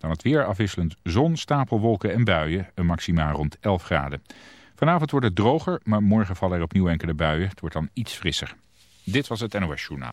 Dan het weer afwisselend zon, stapelwolken en buien. Een maximaal rond 11 graden. Vanavond wordt het droger, maar morgen vallen er opnieuw enkele buien. Het wordt dan iets frisser. Dit was het NOS Journaal.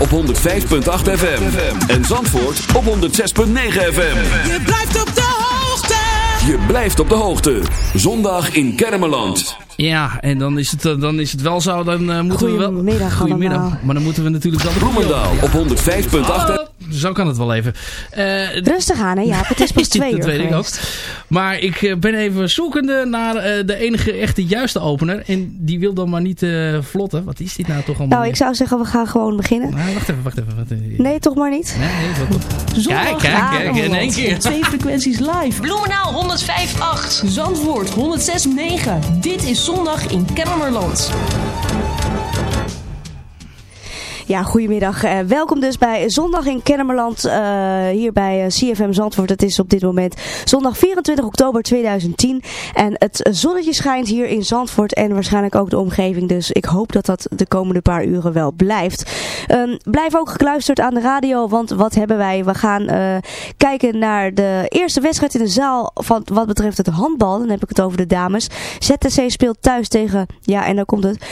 Op 105.8 FM. En Zandvoort op 106.9 FM. Je blijft op de hoogte. Je blijft op de hoogte. Zondag in Kennemerland. Ja, en dan is het, eh, dan is het wel zo, dan eh, moeten we wel... Goedemiddag Goedemiddag. Maar dan moeten we natuurlijk wel... Bloemendaal op 105.8 Hallo, zo kan het wel even. Eh, Rustig aan, hè Jaap. Het is pas twee dat uur weet ik ook. Maar ik eh, ben even zoekende naar eh, de enige echte juiste opener. En die wil dan maar niet eh, vlotten. Wat is dit nou toch allemaal? Nou, ik zou zeggen, we gaan gewoon beginnen. Nou, wacht even, wacht even. Wacht even. Nee, toch maar niet? Nee, nee, Kijk, kijk, kijk, in één keer. Twee frequenties live. Bloemenaal 105.8. Zandvoort 106.9. Dit is zondag in Kennemerland. Ja, goedemiddag. Eh, welkom dus bij Zondag in Kennemerland, eh, hier bij eh, CFM Zandvoort. Het is op dit moment zondag 24 oktober 2010. En het zonnetje schijnt hier in Zandvoort en waarschijnlijk ook de omgeving. Dus ik hoop dat dat de komende paar uren wel blijft. Ehm, blijf ook gekluisterd aan de radio, want wat hebben wij? We gaan kijken naar de eerste wedstrijd in de zaal van wat betreft het handbal. Dan heb ik het over de dames. ZTC speelt thuis tegen, ja en dan komt het,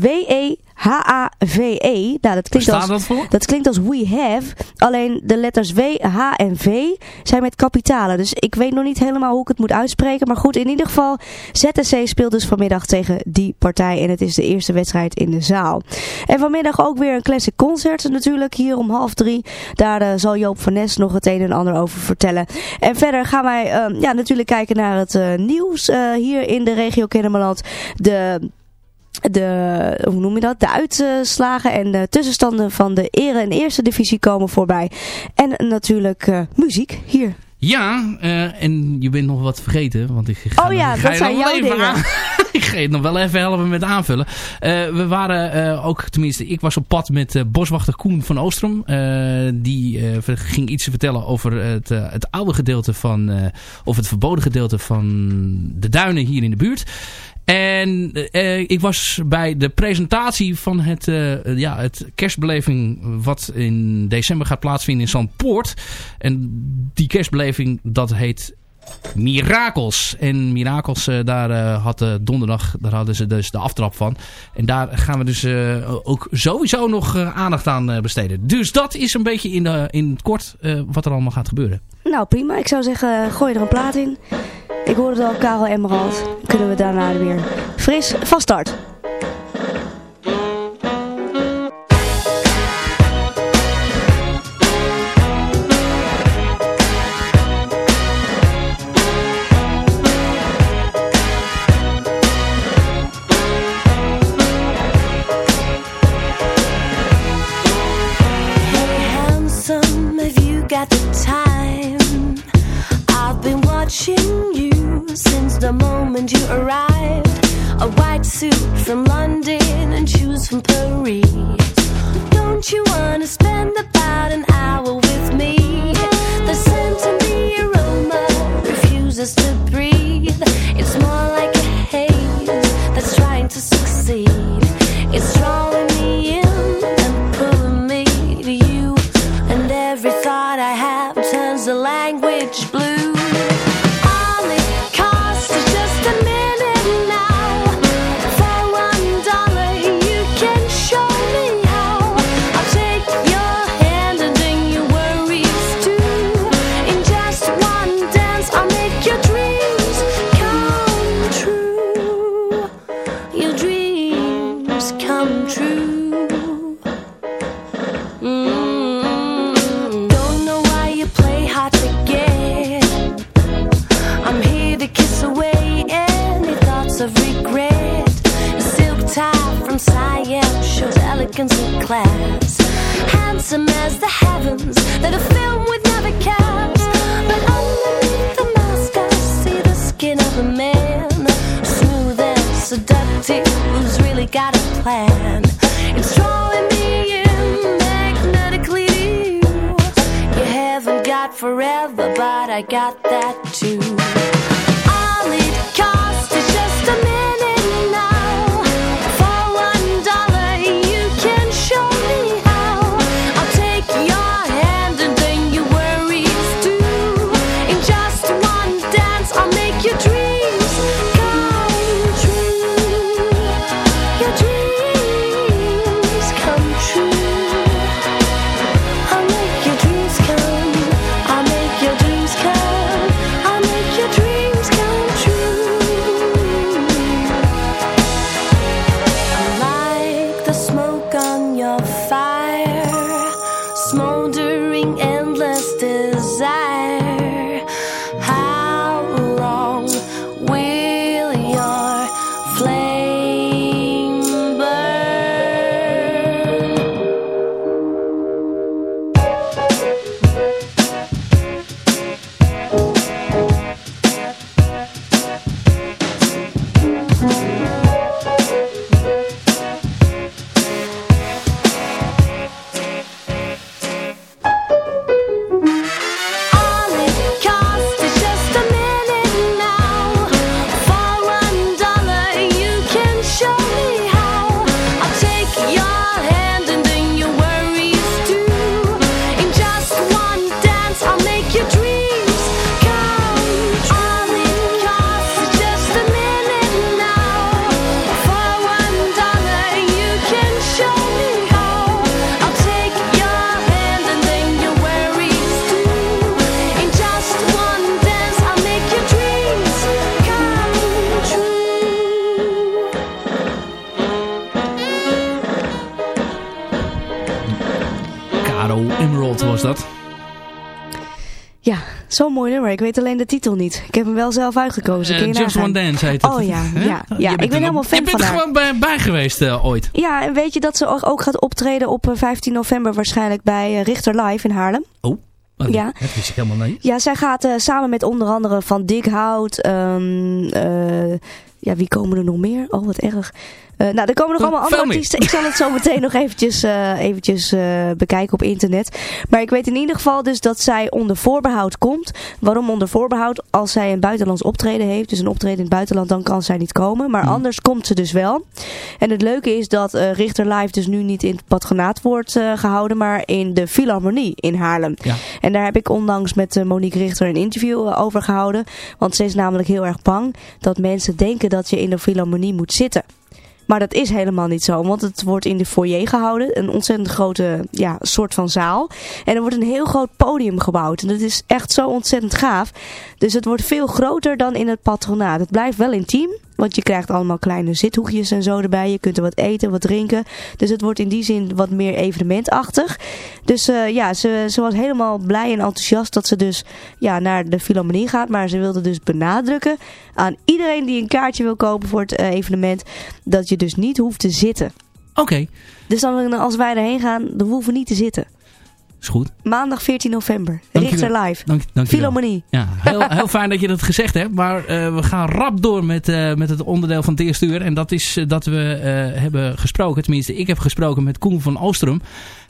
WE H-A-V-E. Nou, dat klinkt, als, dat voor? dat klinkt als we have. Alleen de letters W, H en V zijn met kapitalen. Dus ik weet nog niet helemaal hoe ik het moet uitspreken. Maar goed, in ieder geval, ZSC speelt dus vanmiddag tegen die partij. En het is de eerste wedstrijd in de zaal. En vanmiddag ook weer een classic concert natuurlijk hier om half drie. Daar eh, zal Joop van Nes nog het een en ander over vertellen. En verder gaan wij eh, ja, natuurlijk kijken naar het eh, nieuws hier in de regio Kennemerland. De de, hoe noem je dat, de uitslagen en de tussenstanden van de ere en eerste divisie komen voorbij. En natuurlijk eh, muziek hier. Ja, eh, en je bent nog wat vergeten. Want ik ga, Oh ja, ik ga dat zijn nog jouw dingen. aan- ik ga je nog wel even helpen met aanvullen. Eh, we waren ook, tenminste, ik was op pad met boswachter Koen van Oostrom. Die ging iets vertellen over het, het oude gedeelte van, of het verboden gedeelte van de duinen hier in de buurt. En eh, ik was bij de presentatie van het, eh, ja, het kerstbeleving wat in december gaat plaatsvinden in Zandpoort. En die kerstbeleving dat heet Mirakels. En Mirakels, eh, daar had donderdag, daar hadden ze dus de aftrap van. En daar gaan we dus ook sowieso nog aandacht aan besteden. Dus dat is een beetje in, in het kort wat er allemaal gaat gebeuren. Nou prima, ik zou zeggen gooi er een plaat in. Ik hoorde al Karel Emerald. Kunnen we daarna weer fris van start. Weet alleen de titel niet. Ik heb hem wel zelf uitgekozen. Eh, je Just? One Dance heet het. Oh ja, ja, bent ik ben helemaal fan Je bent van er haar. gewoon bij, bij geweest eh, ooit. Ja, en weet je dat ze ook gaat optreden op eh, 15 november waarschijnlijk bij eh, Richter Live in Haarlem? Oh, Ja. Dat wist ik helemaal niet. Ja, zij gaat eh, samen met onder andere Van Dikhout. ehm eh, ja, wie komen er nog meer? Oh, wat erg. Eh, nou, er komen nog allemaal andere artiesten. Ik zal het zo meteen nog eventjes, eh, eventjes eh, bekijken op internet. Maar ik weet in ieder geval dus dat zij onder voorbehoud komt. Waarom onder voorbehoud? Als zij een buitenlands optreden heeft, dus een optreden in het buitenland, dan kan zij niet komen. Maar Hmm. anders komt ze dus wel. En het leuke is dat Richter Live dus nu niet in het patronaat wordt eh, gehouden, maar in de Philharmonie in Haarlem. Ja. En daar heb ik onlangs met Monique Richter een interview over gehouden. Want ze is namelijk heel erg bang dat mensen denken dat je in de Philharmonie moet zitten. Maar dat is helemaal niet zo, want het wordt in de foyer gehouden. Een ontzettend grote ja, soort van zaal. En er wordt een heel groot podium gebouwd. En dat is echt zo ontzettend gaaf. Dus het wordt veel groter dan in het patronaat. Het blijft wel intiem, want je krijgt allemaal kleine zithoekjes en zo erbij. Je kunt er wat eten, wat drinken. Dus het wordt in die zin wat meer evenementachtig. Dus eh, ja, ze, ze was helemaal blij en enthousiast dat ze dus ja, naar de Philharmonie gaat. Maar ze wilde dus benadrukken aan iedereen die een kaartje wil kopen voor het eh, evenement. Dat je dus niet hoeft te zitten. Oké, Dus dan, als wij erheen gaan, dan hoeven we niet te zitten. Is goed. Maandag 14 november. Richter Live. Dank. Philharmonie. Ja, heel, heel fijn dat je dat gezegd hebt. Maar eh, we gaan rap door met, eh, met het onderdeel van het eerste uur. En dat is eh, dat we eh, hebben gesproken. Tenminste, ik heb gesproken met Koen van Oosterom.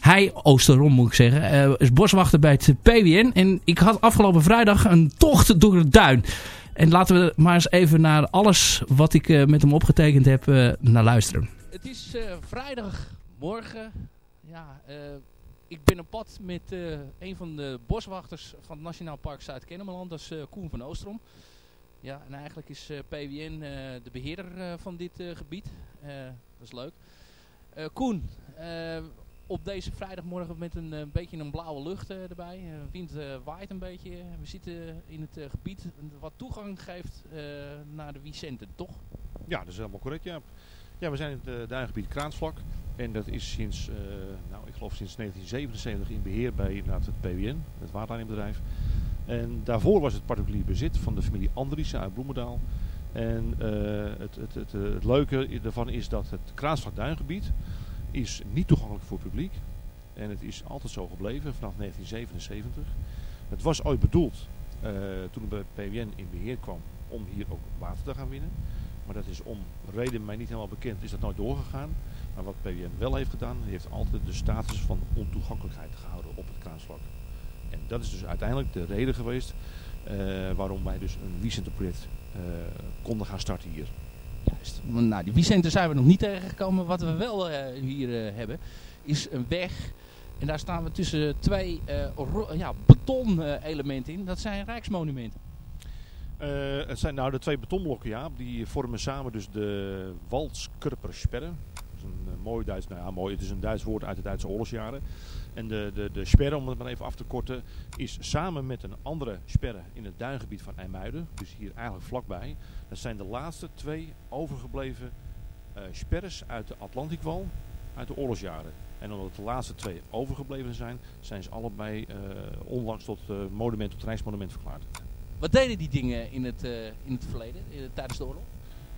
Hij, Oosterom moet ik zeggen, eh, is boswachter bij het PWN. En ik had afgelopen vrijdag een tocht door het duin. En laten we maar eens even naar alles wat ik eh, met hem opgetekend heb eh, naar luisteren. Het is eh, vrijdagmorgen. Ja, eh, ik ben op pad met eh, een van de boswachters van het Nationaal Park Zuid-Kennemerland. Dat is eh, Koen van Oostrom. Ja, en eigenlijk is eh, PWN de beheerder eh, van dit gebied. Dat is leuk. Koen, op deze vrijdagmorgen met een beetje een blauwe lucht erbij. Eh, wind waait een beetje. We zitten in het gebied wat toegang geeft naar de Vicente, toch? Ja, dat is helemaal correct, ja. Ja, we zijn in het uh, duingebied Kraansvlak. En dat is sinds, uh, nou, ik geloof sinds 1977 in beheer bij het PWN, het waterleidingbedrijf. En daarvoor was het particulier bezit van de familie Andriessen uit Bloemendaal. En uh, het, het, het, leuke daarvan is dat het Kraansvlak duingebied is niet toegankelijk voor het publiek. En het is altijd zo gebleven vanaf 1977. Het was ooit bedoeld, toen het bij PWN in beheer kwam, om hier ook water te gaan winnen. Maar dat is om reden mij niet helemaal bekend, is dat nooit doorgegaan. Maar wat PWN wel heeft gedaan, heeft altijd de status van ontoegankelijkheid gehouden op het kraansvlak. En dat is dus uiteindelijk de reden geweest uh, waarom wij dus een Vicente-project uh, konden gaan starten hier. Juist. Nou, die Vicente zijn we nog niet tegengekomen. Wat we wel uh, hier hebben, is een weg. En daar staan we tussen twee ja, beton-elementen in. Dat zijn rijksmonumenten. Uh, het zijn nou de twee betonblokken, ja. Die vormen samen dus de Waldskurpersperre. Dat is een uh, mooi Duits, nou ja, mooi. Het is een Duits woord uit de Duitse oorlogsjaren. En de, de, de sperre, om het maar even af te korten, is samen met een andere sperre in het duingebied van IJmuiden, dus hier eigenlijk vlakbij. Dat zijn de laatste twee overgebleven uh, sperres uit de Atlantikwal uit de oorlogsjaren. En omdat de laatste twee overgebleven zijn, zijn ze allebei onlangs tot monument, tot rijksmonument verklaard. Wat deden die dingen in het, uh, in het verleden, uh, tijdens de oorlog?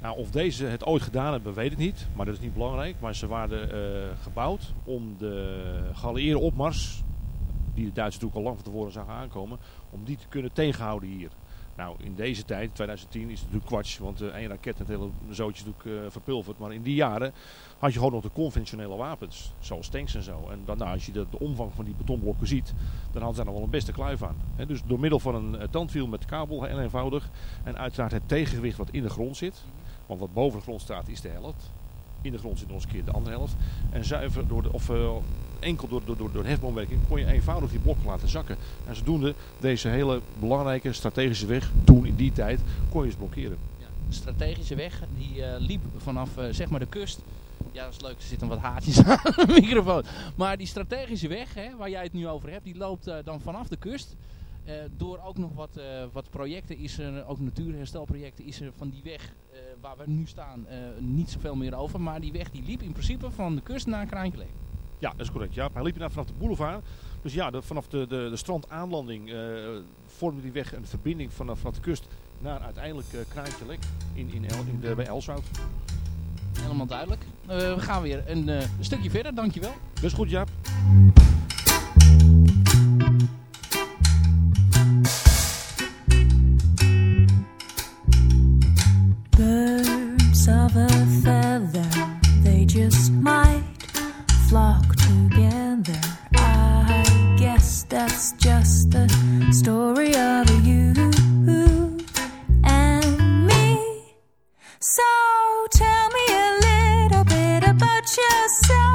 Nou, of deze het ooit gedaan hebben, weet ik niet. Maar dat is niet belangrijk. Maar ze waren uh, gebouwd om de geallieerde opmars, die de Duitsers natuurlijk al lang van tevoren zagen aankomen, om die te kunnen tegenhouden hier. Nou, in deze tijd, 2010, is het natuurlijk kwats, want uh, één raket en het hele zootje natuurlijk uh, verpulverd. Maar in die jaren had je gewoon nog de conventionele wapens, zoals tanks en zo. En dan, nou, als je de, omvang van die betonblokken ziet, dan hadden ze daar nog wel een beste kluif aan. Dus door middel van een uh, tandwiel met kabel, heel eenvoudig. En uiteraard het tegengewicht wat in de grond zit. Want wat boven de grond staat is de helft. In de grond zit nog eens een keer de andere helft. En zuiver door de, of enkel door, door, door, hefboomwerking kon je eenvoudig die blokken laten zakken. En zodoende deze hele belangrijke strategische weg, toen in die tijd, kon je eens blokkeren. Ja, de strategische weg die uh, liep vanaf uh, zeg maar de kust. Ja, dat is leuk. Er zitten wat haartjes aan de microfoon. Maar die strategische weg, hè, waar jij het nu over hebt, die loopt dan vanaf de kust. Door ook nog wat, wat projecten is er, ook natuurherstelprojecten, is er van die weg waar we nu staan niet zoveel meer over. Maar die weg die liep in principe van de kust naar Kraantje Ja, dat is correct. Ja. Hij liep inderdaad vanaf de boulevard. Dus ja, de- vanaf de, de, de strandaanlanding eh vormde die weg een verbinding vanaf, vanaf de kust naar uiteindelijk eh Kraantje Lek in, in, El, in de, bij Elswoud. Helemaal duidelijk. Eh, we gaan weer een eh, stukje verder, dankjewel. Dat is goed, Jaap. Birds of a feather, they just might flock together. I guess that's just the story of you and me. So tell me a little bit about yourself.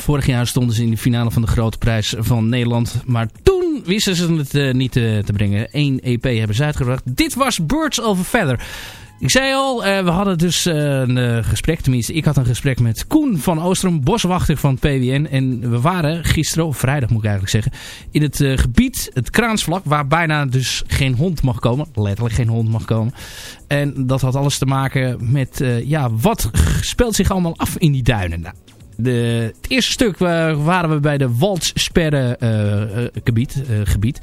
Vorig jaar stonden ze in de finale van de Grote Prijs van Nederland. Maar toen wisten ze het eh, niet eh, te brengen. Eén EP hebben ze uitgebracht. Dit was Birds of a Feather. Ik zei al, eh, we hadden dus een gesprek, tenminste ik had een gesprek met Koen van Oostrom, boswachter van PWN. En we waren gisteren, of vrijdag moet ik eigenlijk zeggen, in het gebied, het Kraansvlak, waar bijna dus geen hond mag komen. Letterlijk geen hond mag komen. En dat had alles te maken met, ja, wat speelt zich allemaal af in die duinen? Nou, de, het eerste stuk waren we bij de Waldsperre eh, eh, gebied, eh, gebied.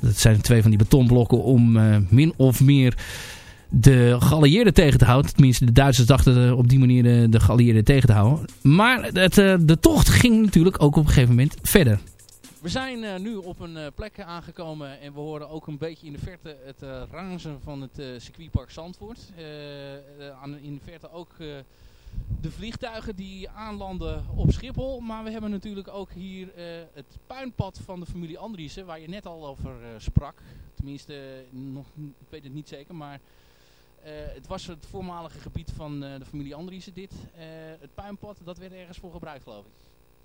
Dat zijn twee van die betonblokken om min of meer de geallieerden tegen te houden. Tenminste, de Duitsers dachten op die manier de, de geallieerden tegen te houden. Maar het, de tocht ging natuurlijk ook op een gegeven moment verder. We zijn nu op een plek aangekomen en we horen ook een beetje in de verte het ranzen van het circuitpark Zandvoort. In de verte ook de vliegtuigen die aanlanden op Schiphol. Maar we hebben natuurlijk ook hier eh, het puinpad van de familie Andriessen, waar je net al over eh, sprak. Tenminste, nog, ik weet het niet zeker, maar eh, het was het voormalige gebied van de familie Andriessen dit. Het puinpad, dat werd ergens voor gebruikt geloof ik.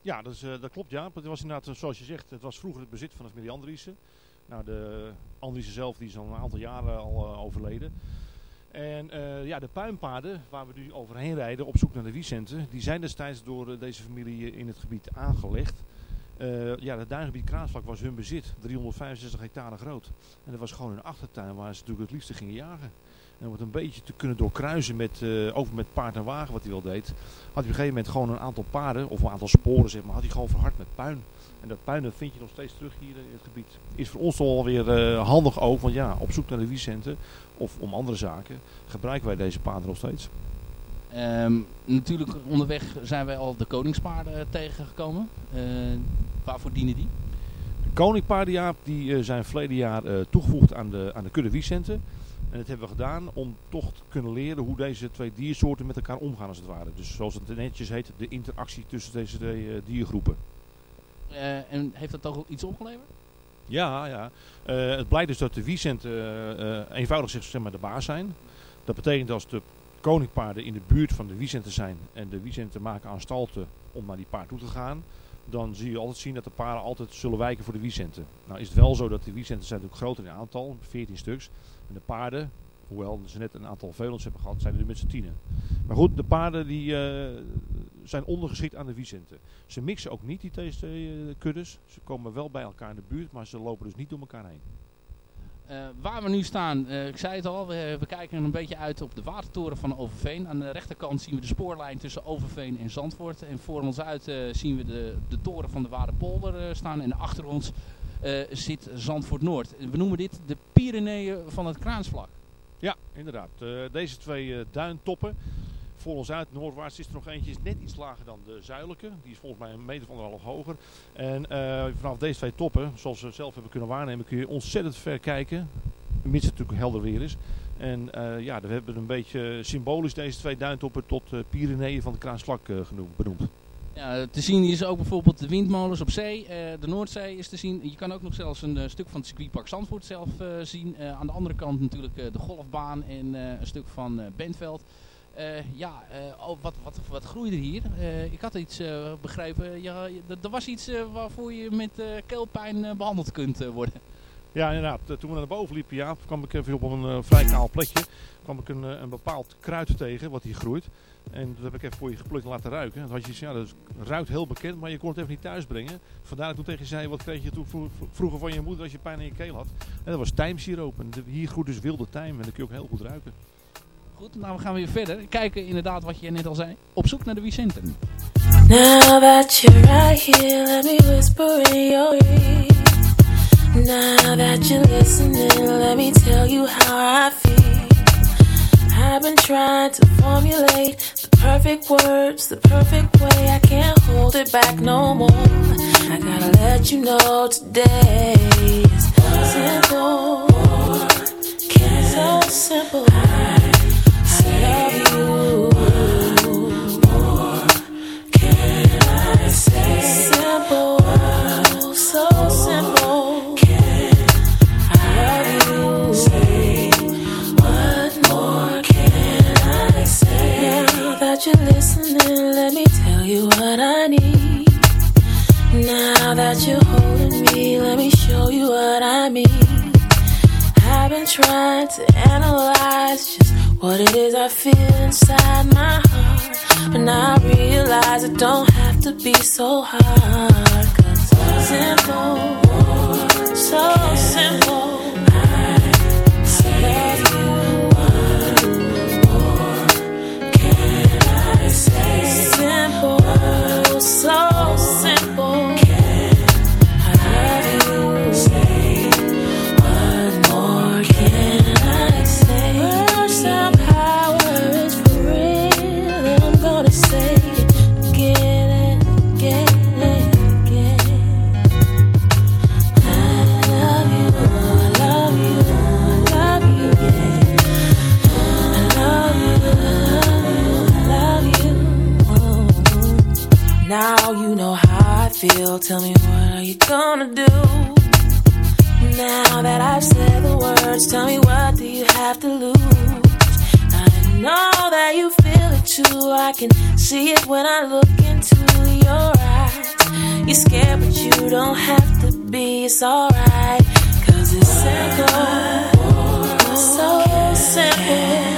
Ja, dat, is, dat klopt ja. Het was inderdaad, zoals je zegt, het was vroeger het bezit van de familie Andriessen. Nou, de Andriessen zelf die is al een aantal jaren al overleden. En eh, ja, de puinpaden waar we nu overheen rijden op zoek naar de Wiesenten, die zijn destijds door eh, deze familie in het gebied aangelegd. Eh, ja, het duingebied Kraansvlak was hun bezit, 365 hectare groot. En dat was gewoon hun achtertuin waar ze natuurlijk het liefste gingen jagen. En om het een beetje te kunnen doorkruisen met, eh, over met paard en wagen wat hij wel deed, had hij op een gegeven moment gewoon een aantal paarden, of een aantal sporen zeg maar, had hij gewoon verhard met puin. En dat puin dat vind je nog steeds terug hier in het gebied. Is voor ons toch alweer eh handig ook, want ja, op zoek naar de wiescenten of om andere zaken gebruiken wij deze paarden nog steeds. Ehm, natuurlijk onderweg zijn wij al de koningspaarden eh, tegengekomen. Eh, waarvoor dienen die? De koninkpaarden ja, die eh, zijn verleden jaar toegevoegd aan de, aan de kudde wiescenten. En dat hebben we gedaan om toch te kunnen leren hoe deze twee diersoorten met elkaar omgaan als het ware. Dus zoals het netjes heet, de interactie tussen deze twee diergroepen. Eh, en heeft dat toch iets opgeleverd? Ja, ja. Eh, het blijkt dus dat de wiescenten eh, eenvoudig zeg, maar de baas zijn. Dat betekent als de koninkpaarden in de buurt van de wiescenten zijn en de wiescenten maken aanstalten om naar die paard toe te gaan, dan zie je altijd zien dat de paarden altijd zullen wijken voor de wiescenten. Nou is het wel zo dat de wiescenten zijn natuurlijk groter in aantal, 14 stuks. En de paarden, hoewel ze net een aantal veulens hebben gehad, zijn er nu met z'n tienen. Maar goed, de paarden die, zijn ondergeschikt aan de wiescenten. Ze mixen ook niet die eh, kuddes. Ze komen wel bij elkaar in de buurt, maar ze lopen dus niet door elkaar heen. Eh, waar we nu staan, eh, ik zei het al, we, we kijken een beetje uit op de watertoren van Overveen. Aan de rechterkant zien we de spoorlijn tussen Overveen en Zandvoort. En voor ons uit zien we de, de toren van de Waardepolder staan. En achter ons zit Zandvoort Noord. We noemen dit de Pyreneeën van het Kraansvlak. Ja, inderdaad. Deze twee duintoppen. Voor ons uit, noordwaarts, is er nog eentje, is net iets lager dan de zuidelijke. Die is volgens mij een meter of anderhalf hoger. En eh, vanaf deze twee toppen, zoals we zelf hebben kunnen waarnemen, kun je ontzettend ver kijken. Mits het natuurlijk helder weer is. En eh, ja, we hebben een beetje symbolisch deze twee duintoppen tot uh, Pyreneeën van de Kraansvlak eh, genoemd, benoemd. Ja, te zien is ook bijvoorbeeld de windmolens op zee. de Noordzee is te zien. Je kan ook nog zelfs een stuk van het circuitpark Zandvoort zelf zien. Aan de andere kant natuurlijk de golfbaan en een stuk van Bentveld. Eh, ja, eh, oh, wat, wat, wat groeide er hier? Eh, ik had iets begrepen. Ja, er was iets waarvoor je met keelpijn eh, behandeld kunt worden. Ja, inderdaad. Toen we naar boven liepen, ja, kwam ik even op een vrij kaal plekje. kwam ik een, bepaald kruid tegen, wat hier groeit. En dat heb ik even voor je geplukt en laten ruiken. En toen had je ja, dat ruikt heel bekend, maar je kon het even niet thuis brengen. Vandaar dat toen tegen je zei, wat kreeg je toen vro- vro- vroeger van je moeder als je pijn in je keel had? En dat was tijmsiroop. En hier groeit dus wilde tijm en dat kun je ook heel goed ruiken. Goed, nou we gaan weer verder. Kijken inderdaad wat je net al zei. Op zoek naar de Vicenten. Now that you're right here, let me whisper in your ear. Now that you're listening, let me tell you how I feel. I've been trying to formulate the perfect words, the perfect way. I can't hold it back no more. I gotta let you know today to analyze just what it is I feel inside my heart. But I realize it don't have to be so hard. Cause simple, so simple. Feel. Tell me what are you gonna do? Now that I've said the words, tell me what do you have to lose? I know that you feel it too. I can see it when I look into your eyes. You're scared, but you don't have to be. It's alright, cause it's simple. So simple.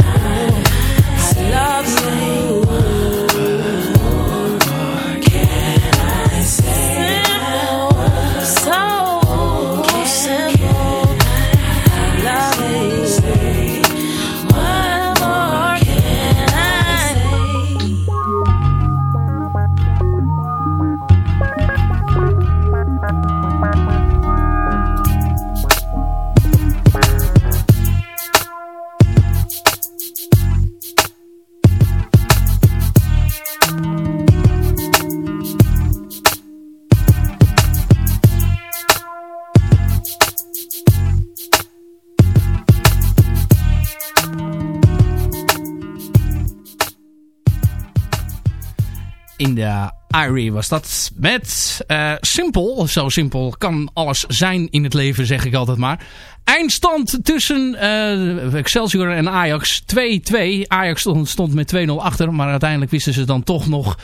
De Irie was dat met eh, simpel. Zo simpel kan alles zijn in het leven, zeg ik altijd maar. Eindstand tussen eh, Excelsior en Ajax 2-2. Ajax stond, met 2-0 achter. Maar uiteindelijk wisten ze dan toch nog 2-2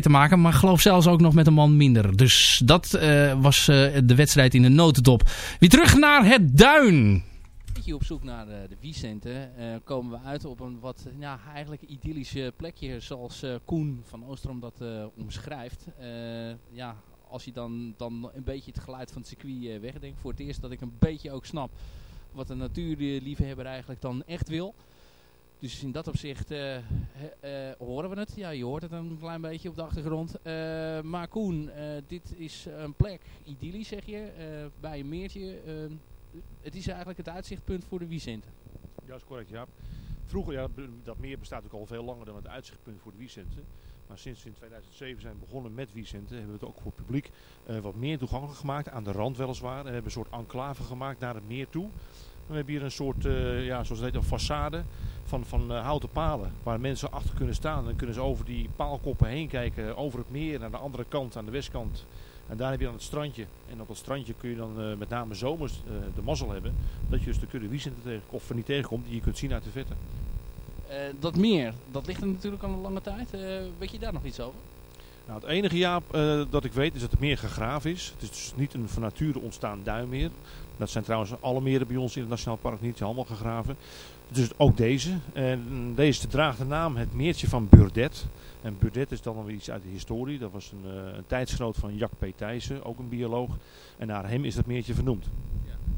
te maken. Maar geloof zelfs ook nog met een man minder. Dus dat eh, was de wedstrijd in de notendop. Weer terug naar het Duin. Beetje op zoek naar eh, de Vicente, eh, komen we uit op een wat ja, eigenlijk idyllische plekje zoals eh, Koen van Oostrom dat omschrijft. Ja, als je dan, dan een beetje het geluid van het circuit wegdenkt. Voor het eerst dat ik een beetje ook snap wat een natuurliefhebber eigenlijk dan echt wil. Dus in dat opzicht horen we het. Ja, je hoort het een klein beetje op de achtergrond. Maar Koen, dit is een plek, idyllisch zeg je, bij een meertje. Het is eigenlijk het uitzichtpunt voor de Vicente. Ja, is correct, ja. Vroeger, ja, dat- meer bestaat ook al veel langer dan het uitzichtpunt voor de Vicente. Maar sinds we in 2007 zijn begonnen met Vicente, hebben we het ook voor het publiek eh, wat meer toegankelijk gemaakt. Aan de rand weliswaar. En hebben een soort enclave gemaakt naar het meer toe. We hebben hier een soort, eh, ja, zoals het heet, een façade van, van eh, houten palen. Waar mensen achter kunnen staan. En dan kunnen ze over die paalkoppen heen kijken. Over het meer naar de andere kant, aan de westkant. En daar heb je dan het strandje. En op dat strandje kun je dan eh, met name zomers eh, de mazzel hebben. Dat je dus de kudde Vicente tegen, of niet tegenkomt die je kunt zien uit de vette. Eh, dat meer, dat ligt er natuurlijk al een lange tijd. Weet je daar nog iets over? Nou, het enige jaar eh, dat ik weet is dat het meer gegraven is. Het is dus niet een van nature ontstaan duinmeer. Dat zijn trouwens alle meren bij ons in het Nationaal Park niet. Allemaal gegraven. Dus ook deze. En deze draagt de naam het meertje van Burdett. En Burdett is dan wel weer iets uit de historie. Dat was een, eh, een tijdsgenoot van Jack P. Thijssen, ook een bioloog. En naar hem is dat meertje vernoemd.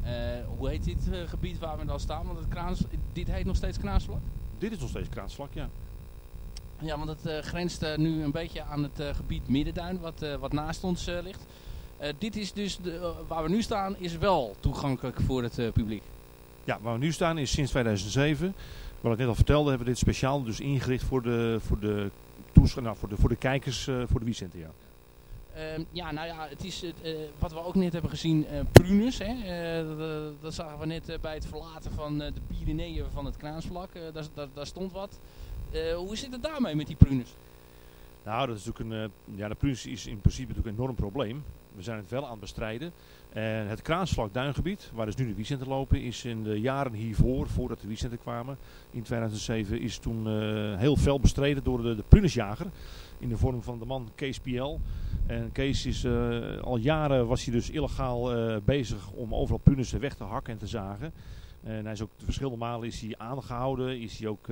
Eh, hoe heet dit eh, gebied waar we dan staan? Want het kraans, dit heet nog steeds Kraasvlak? Dit is nog steeds kraansvlak, ja. Ja, want het grenst nu een beetje aan het gebied Middenduin, wat, wat naast ons ligt. Dit is dus, de, waar we nu staan, is wel toegankelijk voor het publiek. Ja, waar we nu staan is sinds 2007. Wat ik net al vertelde, hebben we dit speciaal dus ingericht voor de, voor de, nou, voor de, voor de kijkers eh, voor de Vicente. Ja. Ehm, ja, nou ja, het is eh, wat we ook net hebben gezien, eh prunus. Hè? Dat, dat zagen we net bij het verlaten van de Pyreneeën van het Kraansvlak. Daar, daar, daar stond wat. Hoe zit het daarmee met die prunus? Nou, dat is natuurlijk een, ja, de prunus is in principe natuurlijk een enorm probleem. We zijn het wel aan het bestrijden. En het Kraansvlak duingebied, waar dus nu de Vicenten lopen, is in de jaren hiervoor, voordat de Vicenten kwamen, in 2007, is toen eh, heel fel bestreden door de, de prunusjager. In de vorm van de man Kees Piel. En Kees is eh, al jaren was hij dus illegaal eh, bezig om overal prunussen weg te hakken en te zagen. En hij is ook verschillende malen is hij aangehouden, is hij ook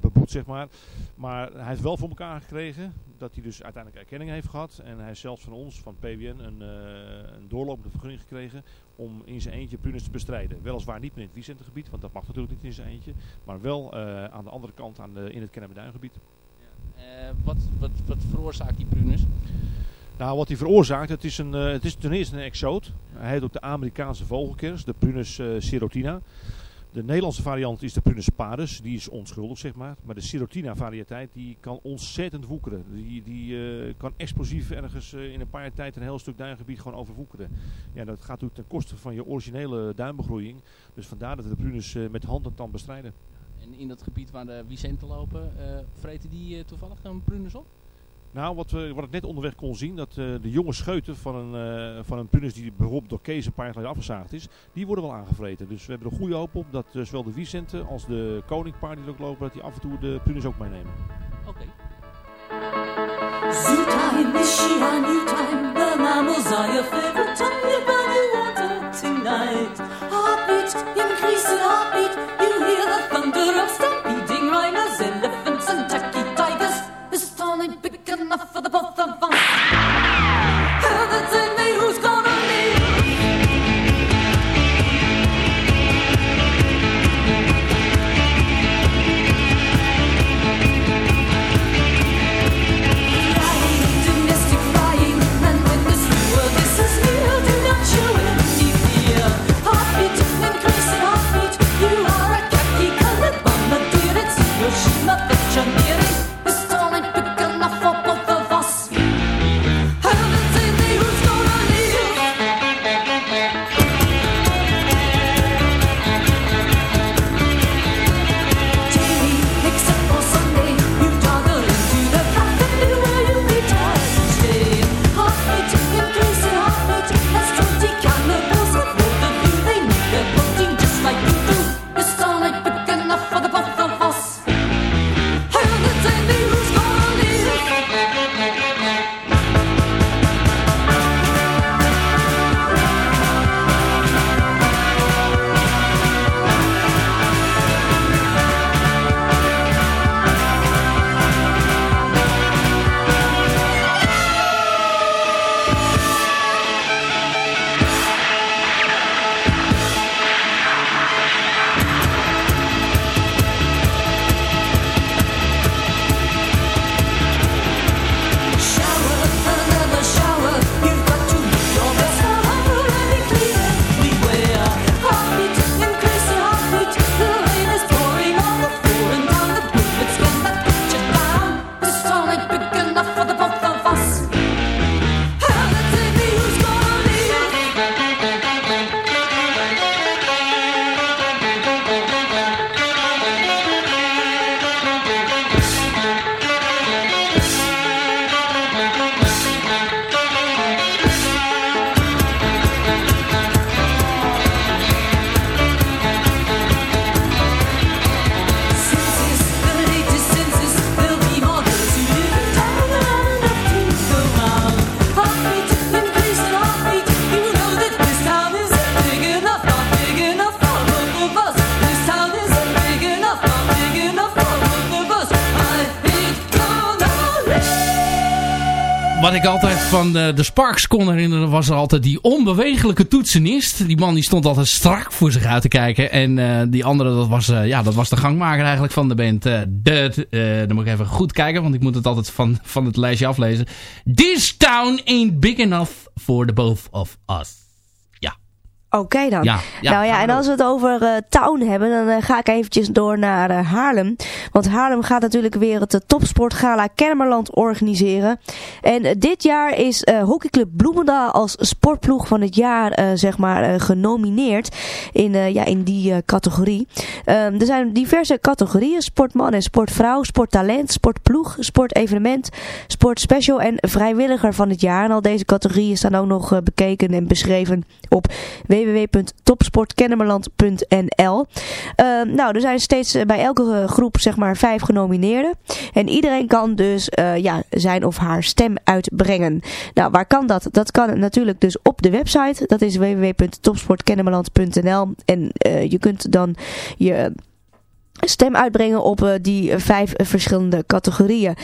beboet, zeg maar. Maar hij heeft wel voor elkaar gekregen dat hij dus uiteindelijk erkenning heeft gehad. En hij heeft zelfs van ons, van PWN, een, eh, een doorlopende vergunning gekregen om in zijn eentje prunus te bestrijden. Weliswaar niet meer in het Vicentegebied, want dat mag natuurlijk niet in zijn eentje. Maar wel eh, aan de andere kant, aan de, in het Kennemerduingebied. Eh, wat, wat, wat veroorzaakt die prunus? Nou, wat hij veroorzaakt, het is, een, het is ten eerste een exoot. Hij heet ook de Amerikaanse vogelkers, de Prunus serotina. De Nederlandse variant is de Prunus parus, die is onschuldig zeg maar. Maar de serotina variëteit die kan ontzettend woekeren. Die, die eh, kan explosief ergens eh, in een paar tijd een heel stuk duingebied gewoon overwoekeren. Ja, dat gaat natuurlijk ten koste van je originele duinbegroeiing. Dus vandaar dat we de Prunus eh, met hand en tand bestrijden. En in dat gebied waar de Vicenten lopen, vreten die toevallig een prunus op? Nou, wat, we, wat ik net onderweg kon zien, dat eh, de jonge scheuten van een, eh, van een prunus die bijvoorbeeld door Kees een paar jaar geleden afgezaagd is, die worden wel aangevreten. Dus we hebben er goede hoop op dat eh, zowel de Vicenten als de koninkpaarden die er ook lopen, dat die af en toe de prunus ook meenemen. Oké. Zita in the She had new time, the mammals are your favorite time. You buy water tonight. Heartbeat, heartbeat. You hear the thunder of stampeding rhinos, elephants, and enough for the both of us. Wat ik altijd van de, de Sparks kon herinneren was altijd die onbewegelijke toetsenist. Die man die stond altijd strak voor zich uit te kijken. En eh, die andere, dat was, eh, ja, dat was de gangmaker eigenlijk van de band. eh, dan moet ik even goed kijken, want ik moet het altijd van, van het lijstje aflezen. This town ain't big enough for the both of us. Oké dan. Ja, ja, nou ja, en als we het over eh, town hebben, dan eh, ga ik eventjes door naar eh, Haarlem. Want Haarlem gaat natuurlijk weer het topsportgala Kennemerland organiseren. En dit jaar is hockeyclub Bloemendaal als sportploeg van het jaar zeg maar genomineerd in, ja, in die categorie. Ehm, er zijn diverse categorieën, sportman en sportvrouw, sporttalent, sportploeg, sportevenement, sportspecial en vrijwilliger van het jaar. En al deze categorieën staan ook nog bekeken en beschreven op www.topsportkennemerland.nl Ehm, Nou, er zijn steeds eh, bij elke eh, groep zeg maar vijf genomineerden. En iedereen kan dus eh, ja, zijn of haar stem uitbrengen. Nou, waar kan dat? Dat kan natuurlijk dus op de website. Dat is www.topsportkennemerland.nl En je kunt dan je stem uitbrengen op uh, die uh, vijf uh, verschillende categorieën.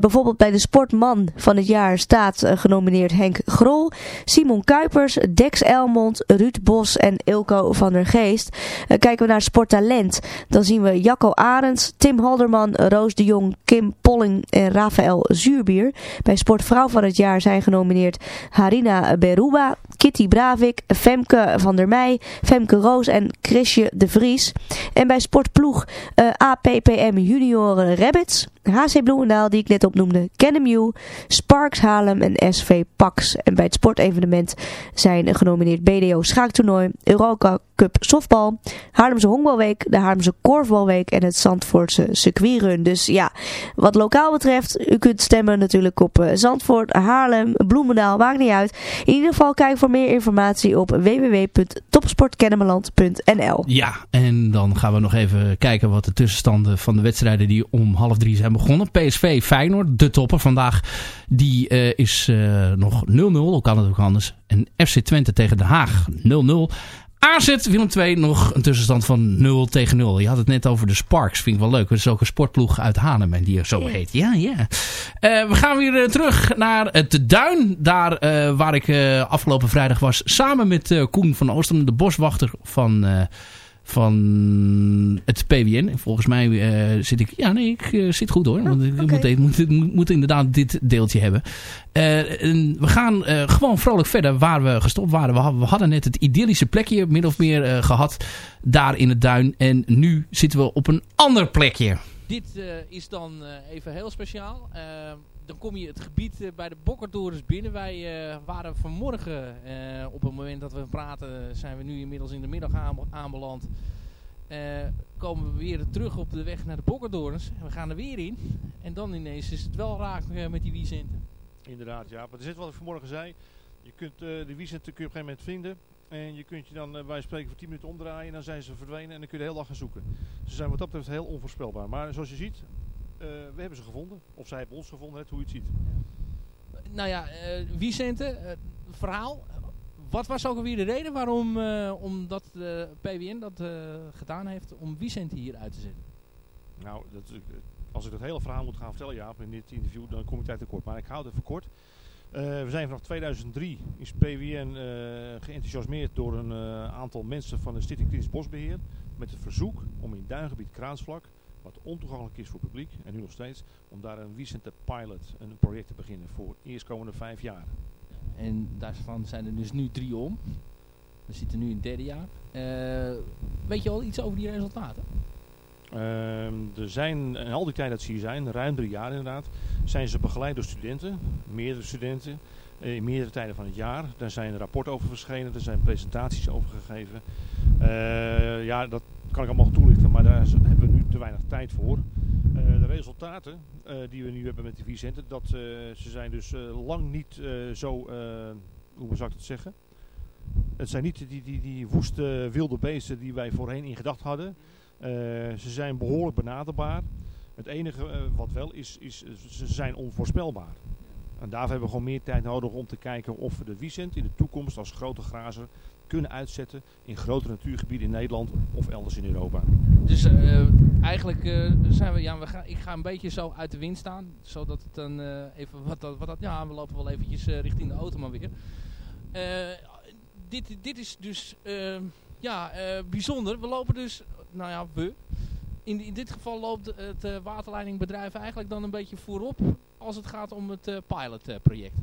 bijvoorbeeld bij de sportman van het jaar staat genomineerd Henk Grol, Simon Kuipers, Dex Elmond, Ruud Bos en Ilko van der Geest. kijken we naar sporttalent, dan zien we Jacco Arends, Tim Halderman, Roos de Jong, Kim Polling en Rafael Zuurbier. Bij sportvrouw van het jaar zijn genomineerd Harina Beruba, Kitty Bravik, Femke van der Meij, Femke Roos en Chrisje de Vries. En bij sportploeg uh, APPM Junioren Rabbits, HC Bloemendaal die ik net opnoemde, Canem Sparks Haarlem en SV Pax. En bij het sportevenement zijn genomineerd BDO Schaaktoernooi, Europa Cup Softbal, Haarlemse Honkbalweek, de Haarlemse Korfbalweek en het Zandvoortse Circuitrun. Dus ja, wat lokaal betreft, u kunt stemmen natuurlijk op uh, Zandvoort, Haarlem, Bloemendaal, maakt niet uit. In ieder geval kijk voor meer informatie op www.topsportkennemerland.nl Ja, en dan gaan we nog even kijken wat de tussenstanden van de wedstrijden die om half drie zijn begonnen. PSV Feyenoord, de topper vandaag, die eh, is eh, nog 0-0. Hoe kan het ook anders? En FC Twente tegen Den Haag 0-0. AZ Willem II nog een tussenstand van 0 tegen 0. Je had het net over de Sparks. Vind ik wel leuk. Dat is ook een sportploeg uit Haarlem en die zo heet. Ja, ja. Eh, we gaan weer terug naar het Duin. Daar eh, waar ik afgelopen vrijdag was. Samen met Koen van Oosteren, de boswachter van... van het PWN. En volgens mij eh, zit ik... Ja, nee, ik eh, zit goed hoor. Want ik moet, moet, moet, moet inderdaad dit deeltje hebben. Eh, en we gaan eh, gewoon vrolijk verder waar we gestopt waren. We, had- we hadden net het idyllische plekje min of meer eh, gehad. Daar in het duin. En nu zitten we op een ander plekje. Dit eh, is dan eh, even heel speciaal. Dan kom je het gebied eh, bij de Bokkerdorens binnen. Wij eh, waren vanmorgen, eh, op het moment dat we praten, zijn we nu inmiddels in de middag aan- aanbeland. Komen we weer terug op de weg naar de Bokkerdorens. En we gaan er weer in. En dan ineens is het wel raak met die wiesenten. Inderdaad, ja. Maar er zit wat ik vanmorgen zei. Je kunt de wiesenten kun je op een gegeven moment vinden. En je kunt je dan bij spreken voor 10 minuten omdraaien. En dan zijn ze verdwenen en dan kun je de hele dag gaan zoeken. Ze zijn wat dat betreft heel onvoorspelbaar. Maar zoals je ziet, we hebben ze gevonden. Of zij hebben ons gevonden, net hoe je het ziet. Nou ja, eh Wiesenten, eh, verhaal. Wat was ook alweer de reden waarom eh, omdat de PWN dat eh, gedaan heeft om Wiesenten hier uit te zetten? Nou, dat, als ik dat hele verhaal moet gaan vertellen, Jaap, in dit interview, dan kom ik tijd tekort. Maar ik hou het even kort. Eh, we zijn vanaf 2003 is PWN eh, geenthousiasmeerd door een eh, aantal mensen van de Stichting Klinisch Bosbeheer. Met het verzoek om in duingebied Kraansvlak, wat ontoegankelijk is voor het publiek, en nu nog steeds, om daar een Wiesente Pilot, een project te beginnen voor eerstkomende vijf jaar. En daarvan zijn er dus nu drie om. We zitten nu in het derde jaar. Eh, weet je al iets over die resultaten? Ehm, er zijn, in al die tijd dat ze hier zijn, ruim drie jaar inderdaad, zijn ze begeleid door studenten, meerdere studenten, eh, in meerdere tijden van het jaar. Daar zijn rapporten over verschenen, er zijn presentaties over gegeven. Eh, ja, dat kan ik allemaal toelichten, maar daar hebben we nu weinig tijd voor. Eh, de resultaten eh, die we nu hebben met de Vicente, dat eh, ze zijn dus lang niet zo, hoe zou ik dat zeggen? Het zijn niet die, die, die woeste wilde beesten die wij voorheen in gedacht hadden. Ze zijn behoorlijk benaderbaar. Het enige wat wel is, is ze zijn onvoorspelbaar. En daarvoor hebben we gewoon meer tijd nodig om te kijken of we de Wiesent in de toekomst als grote grazer kunnen uitzetten in grote natuurgebieden in Nederland of elders in Europa. Dus eh, eigenlijk eh, zijn we, ja, we gaan, ik ga een beetje zo uit de wind staan. Zodat het dan eh, even, wat dat, wat dat, ja, we lopen wel eventjes richting de auto maar weer. Dit, dit is dus, ja, bijzonder. We lopen dus, nou ja, we. In, in dit geval loopt het waterleidingbedrijf eigenlijk dan een beetje voorop als het gaat om het pilotproject.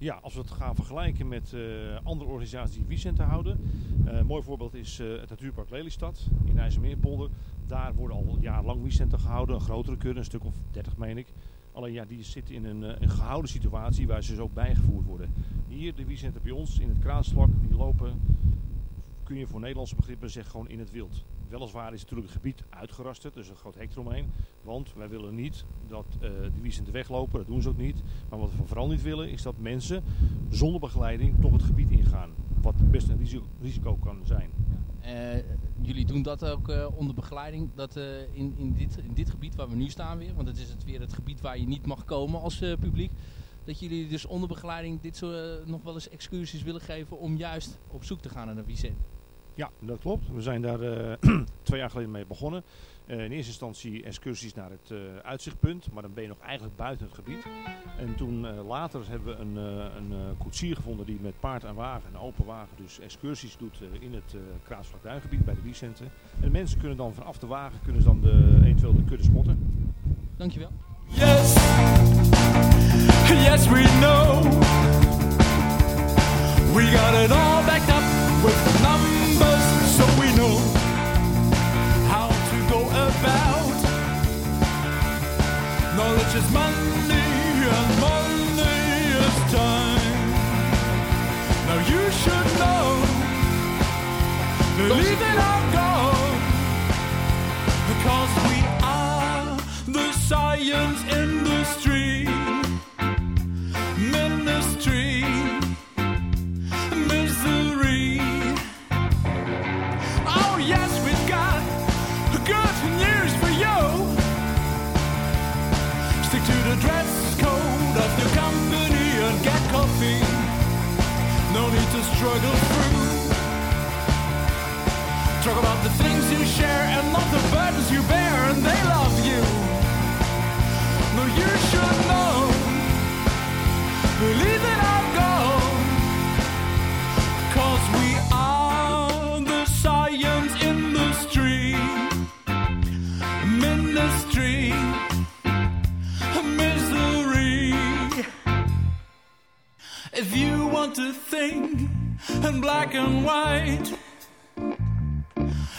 Ja, als we het gaan vergelijken met eh, andere organisaties die Wiesenten houden. eh, een mooi voorbeeld is eh, het Natuurpark Lelystad in IJsselmeerpolder. Daar worden al jarenlang Wiesenten gehouden. Een grotere kudde, een stuk of 30 meen ik. Alleen ja, die zitten in een, eh, een gehouden situatie waar ze dus ook bijgevoerd worden. Hier, de Wiesenten bij ons in het Kraansvlak, die lopen, kun je voor Nederlandse begrippen zeggen, gewoon in het wild. Weliswaar is natuurlijk het gebied uitgerasterd, dus een groot hek eromheen. Want wij willen niet dat eh de Wiesenten weglopen, dat doen ze ook niet. Maar wat we vooral niet willen, is dat mensen zonder begeleiding toch het gebied ingaan. Wat best een risico, kan zijn. Eh, jullie doen dat ook eh, onder begeleiding. Dat eh, in, in, dit, in dit gebied waar we nu staan weer, want het is het weer het gebied waar je niet mag komen als publiek. Dat jullie dus onder begeleiding dit soort nog wel eens excursies willen geven om juist op zoek te gaan naar een Vicent. Ja, dat klopt. We zijn daar eh, twee jaar geleden mee begonnen. Eh, in eerste instantie excursies naar het eh, uitzichtpunt, maar dan ben je nog eigenlijk buiten het gebied. En toen eh, later hebben we een, eh, een eh, koetsier gevonden die met paard en wagen, een open wagen, dus excursies doet in het uh, bij de Wiesenten. En de mensen kunnen dan vanaf de wagen kunnen ze dan de, eventueel de kudde spotten. Dankjewel. Yes, yes, we know. We got it all backed up with the numbers, is money, and money is time. Now you should know. Believe it or go, because we are the science industry Talk about the things you share and not the burdens you bear, and they love you. No, you should know. Believe that I'll go. Cause we are the science industry. Ministry. Misery. If you want to think in black and white,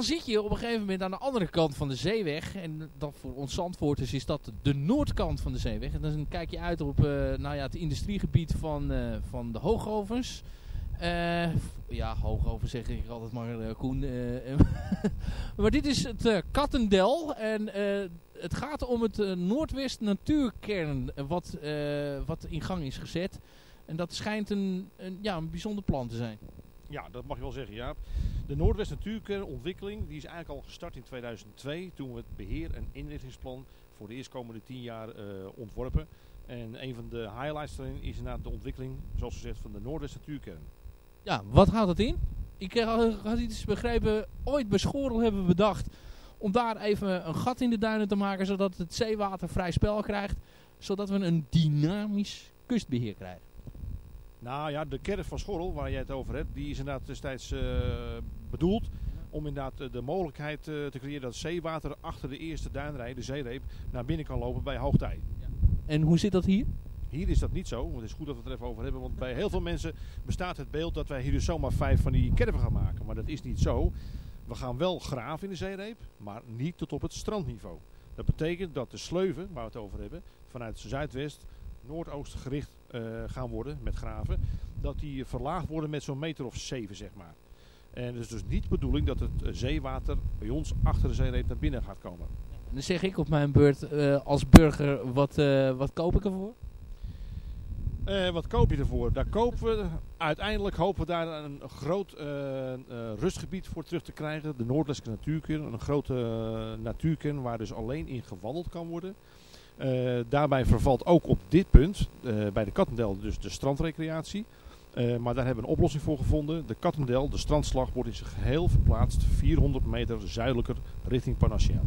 dan zit je op een gegeven moment aan de andere kant van de zeeweg. En dat voor ons Zandvoorters is dat de noordkant van de zeeweg. En dan kijk je uit op eh, nou ja, het industriegebied van, eh, van de Hoogovens. Eh, ja, Hoogoven zeg ik altijd maar, Koen. maar dit is het Kattendel. En het gaat om het Noordwest Natuurkern wat, wat in gang is gezet. En dat schijnt een, een, ja, een bijzonder plan te zijn. Ja, dat mag je wel zeggen, Jaap. De Noordwest Natuurkernontwikkeling die is eigenlijk al gestart in 2002. Toen we het beheer- en inrichtingsplan voor de eerstkomende tien jaar eh, ontworpen. En een van de highlights daarin is inderdaad de ontwikkeling, zoals gezegd, van de Noordwest Natuurkern. Ja, wat houdt dat in? Ik eh, had iets begrepen, ooit bij hebben we bedacht om daar even een gat in de duinen te maken, zodat het zeewater vrij spel krijgt, zodat we een dynamisch kustbeheer krijgen. Nou ja, de kern van Schorrel, waar jij het over hebt, die is inderdaad destijds eh, bedoeld om inderdaad eh, de mogelijkheid eh, te creëren dat zeewater achter de eerste duinrij, de zeereep, naar binnen kan lopen bij hoogtij. En hoe zit dat hier? Hier is dat niet zo, want het is goed dat we het er even over hebben. Want bij heel veel mensen bestaat het beeld dat wij hier dus zomaar vijf van die kerven gaan maken. Maar dat is niet zo. We gaan wel graven in de zeereep, maar niet tot op het strandniveau. Dat betekent dat de sleuven, waar we het over hebben, vanuit zuidwest, noordoosten gericht gaan worden met graven. Dat die verlaagd worden met zo'n meter of zeven, zeg maar. En het is dus niet de bedoeling dat het eh, zeewater bij ons achter de zeereep naar binnen gaat komen. En dan zeg ik op mijn beurt eh, als burger, wat, eh, wat koop ik ervoor? Eh, wat koop je ervoor? Daar kopen we, uiteindelijk hopen we daar een groot eh, eh, rustgebied voor terug te krijgen. De Noordelijke Natuurkern. Een grote natuurkern waar dus alleen in gewandeld kan worden. Uh, daarbij vervalt ook op dit punt, uh, bij de Kattendel, dus de strandrecreatie. Uh, maar daar hebben we een oplossing voor gevonden. De Kattendel, de strandslag, wordt in zijn geheel verplaatst 400 meter zuidelijker richting Panassia.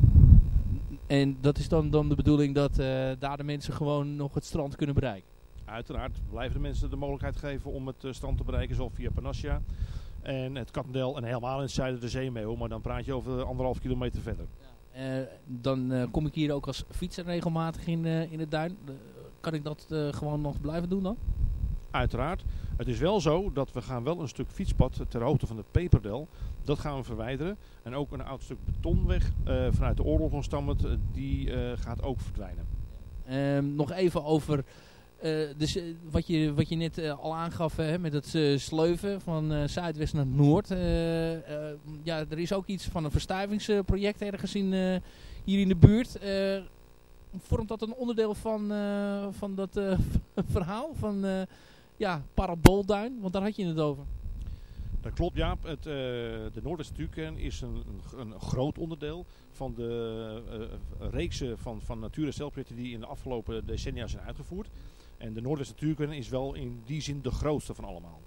En dat is dan, dan de bedoeling dat uh, daar de mensen gewoon nog het strand kunnen bereiken? Uiteraard blijven de mensen de mogelijkheid geven om het uh, strand te bereiken, zowel via Panassia en het Kattendel en helemaal in het zuiden de Zeemeeuw. Maar dan praat je over anderhalf kilometer verder. Uh, dan kom ik hier ook als fietser regelmatig in, in het duin. kan ik dat gewoon nog blijven doen dan? Uiteraard. Het is wel zo dat we gaan wel een stuk fietspad ter hoogte van de Peperdel. Dat gaan we verwijderen. En ook een oud stuk betonweg uh, vanuit de oorlog van Stammet, die uh, gaat ook verdwijnen. Uh, nog even over uh, dus, wat, je, wat je net al aangaf met het sleuven van zuidwest naar noord. ja, er is ook iets van een verstuivingsproject ergens hier in de buurt. vormt dat een onderdeel van, van dat verhaal van ja, paraboolduin? Want daar had je het over. Dat klopt Jaap. Het, de Noorderse Natuurkern is een, een, groot onderdeel van de reeksen van, van natuur- en stelprojecten die in de afgelopen decennia zijn uitgevoerd. En de Noorderse Natuurkern is wel in die zin de grootste van allemaal.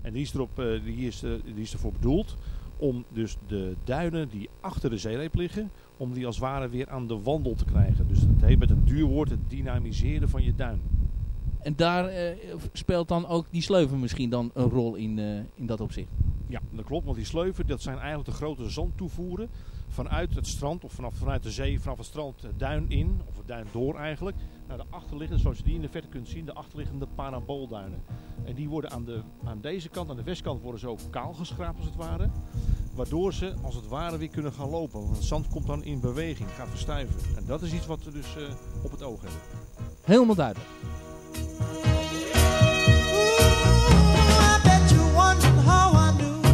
En die is, erop, uh, die is, die is ervoor bedoeld om dus de duinen die achter de zeereep liggen, om die als het ware weer aan de wandel te krijgen. Dus het heet met een duur woord het dynamiseren van je duin. En daar uh, speelt dan ook die sleuven misschien dan een rol in, uh, in dat opzicht? Ja, dat klopt. Want die sleuven dat zijn eigenlijk de grote zandtoevoeren vanuit het strand of vanaf, vanuit de zee, vanaf het strand duin in, of het duin door eigenlijk, naar de achterliggende, zoals je die in de verte kunt zien, de achterliggende paraboolduinen. En die worden aan, de, aan deze kant, aan de westkant, worden ze ook kaal geschraapt als het ware. Waardoor ze als het ware weer kunnen gaan lopen. Want het zand komt dan in beweging, gaat verstuiven. En dat is iets wat we dus eh, op het oog hebben. Helemaal duidelijk. I bet you wondering how I knew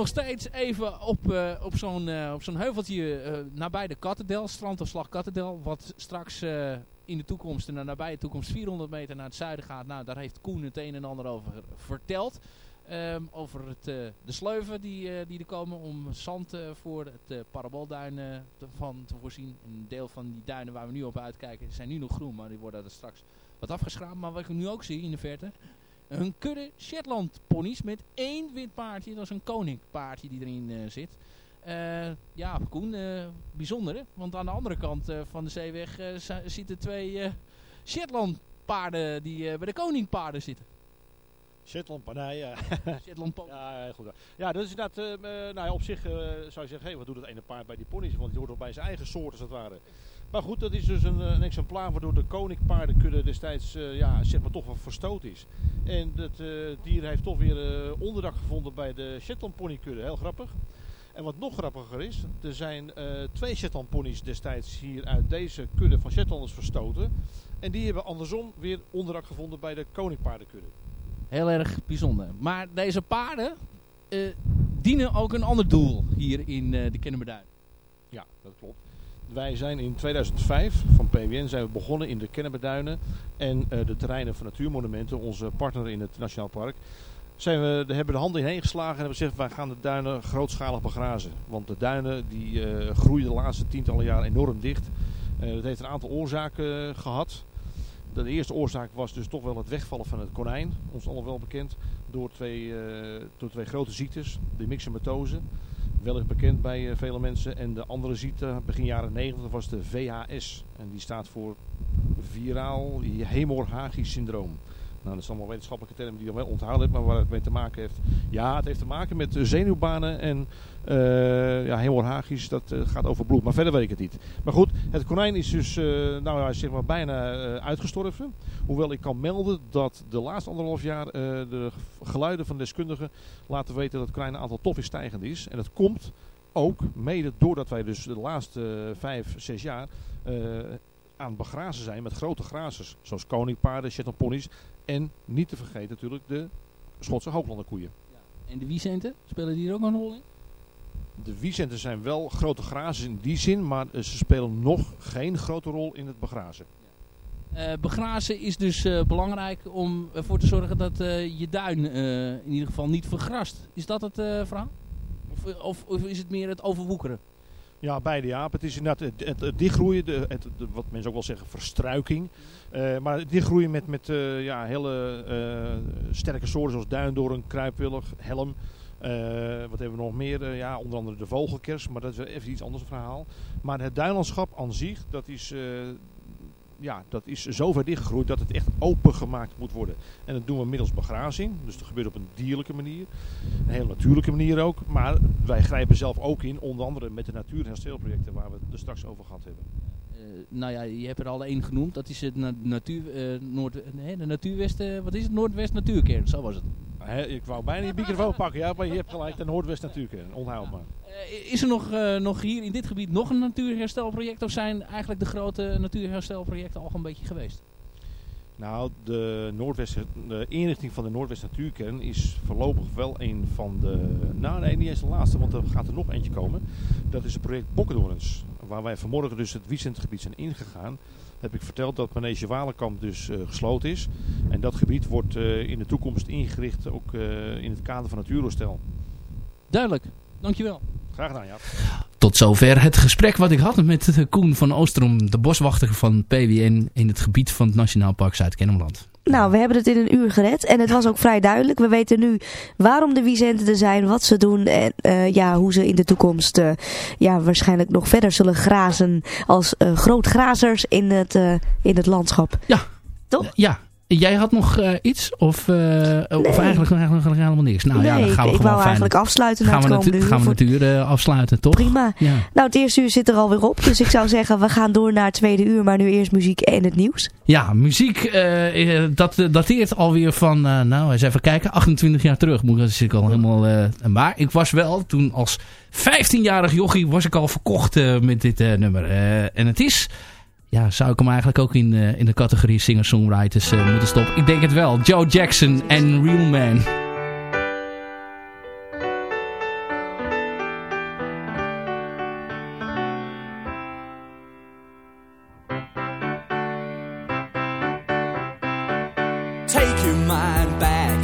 nog steeds even op, eh, op zo'n eh, op zo'n heuveltje eh, nabij de Kattendel, strandafslag Kattendel. Wat straks in de toekomst, in de nabije toekomst, 400 meter naar het zuiden gaat. Nou, daar heeft Koen het een en ander over verteld. Ehm, over het, de sleuven die, die er komen om zand voor het uh, paraboolduin te, van te voorzien. Een deel van die duinen waar we nu op uitkijken zijn nu nog groen, maar die worden er straks wat afgeschraapt. Maar wat ik nu ook zie in de verte, een kudde Shetland ponies met één wit paardje. Dat is een koninkpaardje die erin eh, zit. Eh, ja, Koen, eh, bijzonder hè? Want aan de andere kant van de zeeweg zi- zitten twee Shetland paarden die bij de koningpaarden zitten. Shetland, nee, ja. Shetland ja, ja, goed. Ja, dat is inderdaad, nou ja, op zich zou je zeggen, hé, wat doet dat ene paard bij die ponies? Want die hoort toch bij zijn eigen soort als het ware. Maar goed, dat is dus een, eh, een exemplaar waardoor de koninkpaardenkudde destijds, eh, ja, zeg maar toch wel verstoot is. En dat eh, dier heeft toch weer onderdak gevonden bij de Shetland ponykudde. Heel grappig. En wat nog grappiger is, er zijn twee Shetland ponies destijds hier uit deze kudde van Shetlanders verstoten. En die hebben andersom weer onderdak gevonden bij de koninkpaardenkudde. Heel erg bijzonder. Maar deze paarden dienen ook een ander doel hier in de Kennemerduin. Ja, dat klopt. Wij zijn in 2005 van PWN zijn we begonnen in de Kennemerduinen en eh, de terreinen van Natuurmonumenten, onze partner in het Nationaal Park. Zijn we, hebben de handen inheen geslagen en hebben gezegd wij gaan de duinen grootschalig begrazen. Want de duinen die eh, groeien de laatste tientallen jaren enorm dicht. Eh, dat heeft een aantal oorzaken eh, gehad. De eerste oorzaak was dus toch wel het wegvallen van het konijn. Ons allemaal wel bekend. Door twee, eh, door twee grote ziektes. De myxomatose. Wellicht bekend bij eh, vele mensen. En de andere ziekte, begin jaren 90, was de VHS. En die staat voor viraal hemorrhagisch syndroom. Nou, dat zijn allemaal wetenschappelijke termen die je wel onthouden hebt, maar waar het mee te maken heeft. Ja, het heeft te maken met eh, zenuwbanen en eh, ja, dat eh, gaat over bloed. Maar verder weet ik het niet. Maar goed, het konijn is dus nou, ja, zeg maar bijna uitgestorven. Hoewel ik kan melden dat de laatste anderhalf jaar de geluiden van deskundigen laten weten dat het konijnenaantal toch weer stijgend is. En dat komt ook mede doordat wij dus de laatste vijf, zes jaar aan het begrazen zijn met grote grazers. Zoals koningpaarden, Shetland ponies en niet te vergeten natuurlijk de Schotse hooglanderkoeien. En de wiecenten, spelen die er ook een rol in? De wiecenten zijn wel grote grazers in die zin, maar eh, ze spelen nog geen grote rol in het begrazen. Eh, begrazen is dus eh, belangrijk om ervoor te zorgen dat je duin in ieder geval niet vergrast. Is dat het verhaal? Of, of, of is het meer het overwoekeren? Ja, beide ja. Het is inderdaad het, het, het dichtgroeien, de, het, wat mensen ook wel zeggen verstruiking. Eh, maar het dichtgroeien met, met eh, ja, hele eh, sterke soorten zoals duindoorn, kruipwillig, helm. Wat hebben we nog meer? Ja, onder andere de vogelkers, maar dat is even iets anders verhaal. Maar het duinlandschap aan zich, dat is, ja, dat is zo ver dichtgegroeid dat het echt opengemaakt moet worden. En dat doen we middels begrazing. Dus dat gebeurt op een dierlijke manier. Een hele natuurlijke manier ook. Maar wij grijpen zelf ook in, onder andere met de natuurherstelprojecten waar we het er straks over gehad hebben. Eh, nou ja, je hebt er al één genoemd. Dat is het na- natuur, eh, Noord, nee, de Natuurwest, eh, wat is het? Noordwest Natuurkern, zo was het. Ik wou bijna je microfoon pakken, ja, maar je hebt gelijk de Noordwest Natuurkern. Onthoud maar. Eh, is er nog, eh, nog hier in dit gebied nog een natuurherstelproject? Of zijn eigenlijk de grote natuurherstelprojecten al een beetje geweest? Nou, de, Noordwest, de inrichting van de Noordwest Natuurkern is voorlopig wel een van de... Nou nee, niet eens de laatste, want er gaat er nog eentje komen. Dat is het project Bokkendorens. Waar wij vanmorgen dus het Wiesentgebied zijn ingegaan. Heb ik verteld dat Manege Walenkamp dus eh, gesloten is. En dat gebied wordt eh, in de toekomst ingericht ook eh, in het kader van het Eurostel. Duidelijk, dankjewel. Graag gedaan, ja. Tot zover het gesprek wat ik had met Koen van Oostrom, de boswachter van PWN in het gebied van het Nationaal Park Zuid-Kennemerland. Nou, we hebben het in een uur gered en het was ook vrij duidelijk. We weten nu waarom de Wiesenten er zijn, wat ze doen en eh, ja, hoe ze in de toekomst eh, ja, waarschijnlijk nog verder zullen grazen als eh, grootgrazers in het, in het landschap. Ja. Toch? Ja. Jij had nog eh, iets? Of, eh, of eigenlijk, eigenlijk helemaal niks? Nou ja, Nee, dan gaan we ik- ik gewoon wou fijn- eigenlijk afsluiten gaan het we uur Gaan we natuurlijk uh, afsluiten, toch? Prima. Ja. Nou, het eerste uur zit er alweer op, dus ik zou zeggen we gaan door naar het tweede uur, maar nu eerst muziek en het nieuws. Ja, muziek, eh, eh, dat eh, dateert alweer van, eh, nou eens even kijken, 28 jaar terug. Moet ik dat ik al helemaal, eh, maar ik was wel, toen als 15-jarig jochie was ik al verkocht eh, met dit eh, nummer. Eh, en het is, ja, zou ik hem eigenlijk ook in, eh, in de categorie singer-songwriters eh, moeten stoppen? Ik denk het wel. Joe Jackson en Real Man. take your mind back.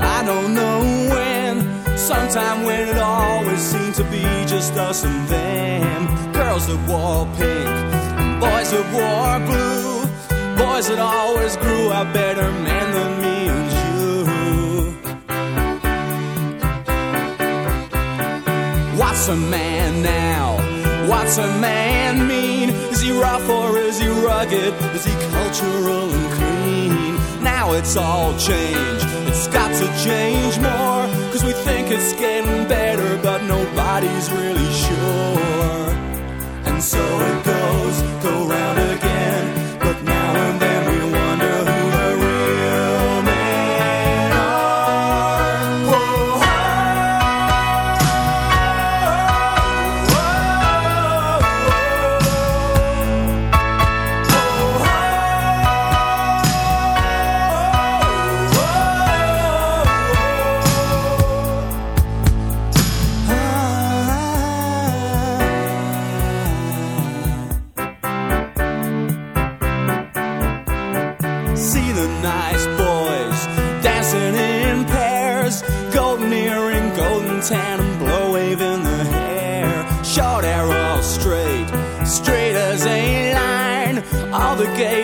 I don't know when, sometime when it always seemed to be just us and them. Girls that wore boys that wore blue, boys that always grew up better men than me and you. What's a man now? What's a man mean? Is he rough or is he rugged? Is he cultural and clean? Now it's all changed. It's got to change more. Cause we think it's getting better, but nobody's really sure. And so it goes,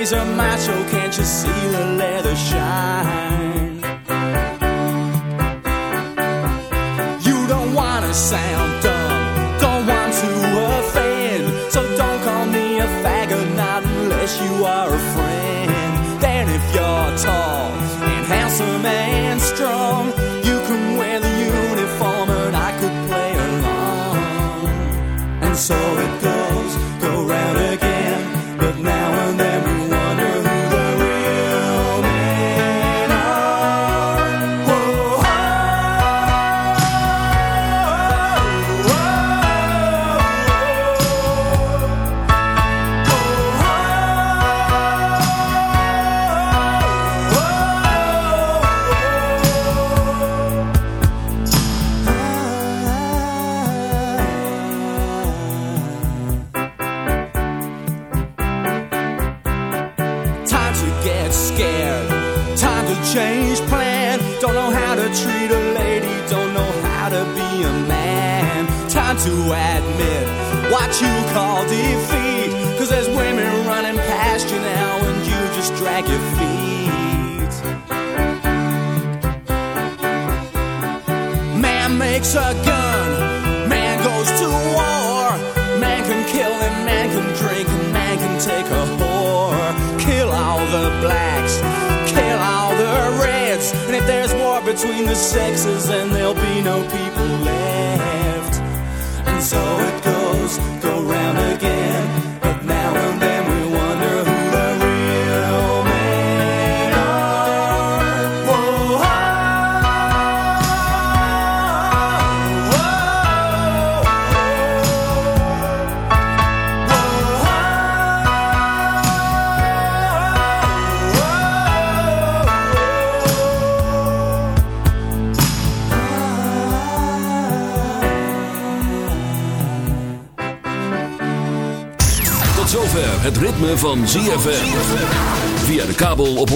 laser macho, can't you see the leather shine? You don't wanna sound dumb, don't want to offend, so don't call me a faggot, not unless you are a friend. Then if you're tall and handsome and strong, you can wear the uniform and I could play along. And so it goes.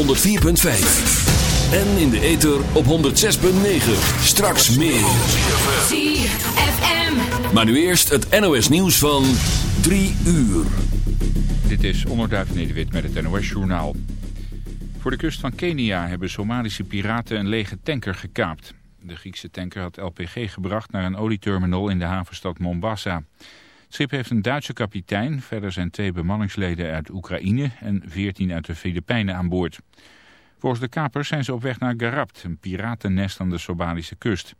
104.5. En in de ether op 106.9. Straks meer. ZFM. Maar nu eerst het NOS nieuws van 3 uur. Dit is Onderduif Nederwit met het NOS Journaal. Voor de kust van Kenia hebben Somalische piraten een lege tanker gekaapt. De Griekse tanker had LPG gebracht naar een olieterminal in de havenstad Mombasa. Het schip heeft een Duitse kapitein. Verder zijn twee bemanningsleden uit Oekraïne en veertien uit de Filipijnen aan boord. Volgens de kapers zijn ze op weg naar Garapt, een piratennest aan de Somalische kust.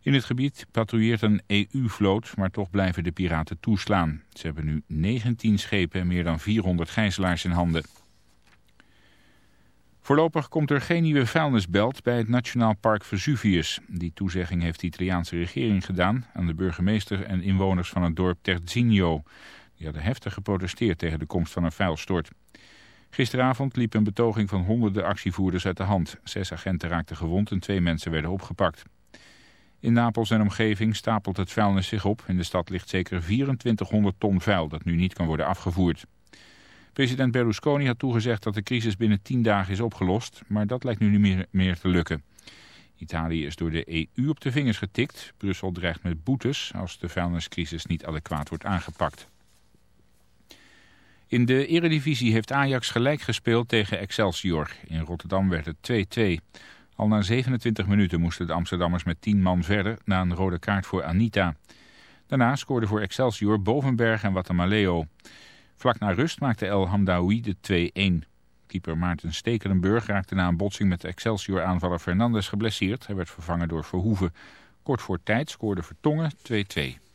In het gebied patrouilleert een EU-vloot, maar toch blijven de piraten toeslaan. Ze hebben nu 19 schepen en meer dan 400 gijzelaars in handen. Voorlopig komt er geen nieuwe vuilnisbelt bij het Nationaal Park Vesuvius. Die toezegging heeft de Italiaanse regering gedaan aan de burgemeester en inwoners van het dorp Terzigno. Die hadden heftig geprotesteerd tegen de komst van een vuilstort. Gisteravond liep een betoging van honderden actievoerders uit de hand. Zes agenten raakten gewond en twee mensen werden opgepakt. In Napels en omgeving stapelt het vuilnis zich op. In de stad ligt zeker 2400 ton vuil dat nu niet kan worden afgevoerd. President Berlusconi had toegezegd dat de crisis binnen 10 dagen is opgelost, maar dat lijkt nu niet meer, meer te lukken. Italië is door de EU op de vingers getikt. Brussel dreigt met boetes als de vuilniscrisis niet adequaat wordt aangepakt. In de eredivisie heeft Ajax gelijk gespeeld tegen Excelsior. In Rotterdam werd het 2-2. Al na 27 minuten moesten de Amsterdammers met 10 man verder na een rode kaart voor Anita. Daarna scoorde voor Excelsior Bovenberg en Watamaleo. Vlak na rust maakte El Hamdaoui de 2-1. Keeper Maarten Stekelenburg raakte na een botsing met Excelsior-aanvaller Fernandes geblesseerd. Hij werd vervangen door Verhoeven. Kort voor tijd scoorde Vertongen 2-2.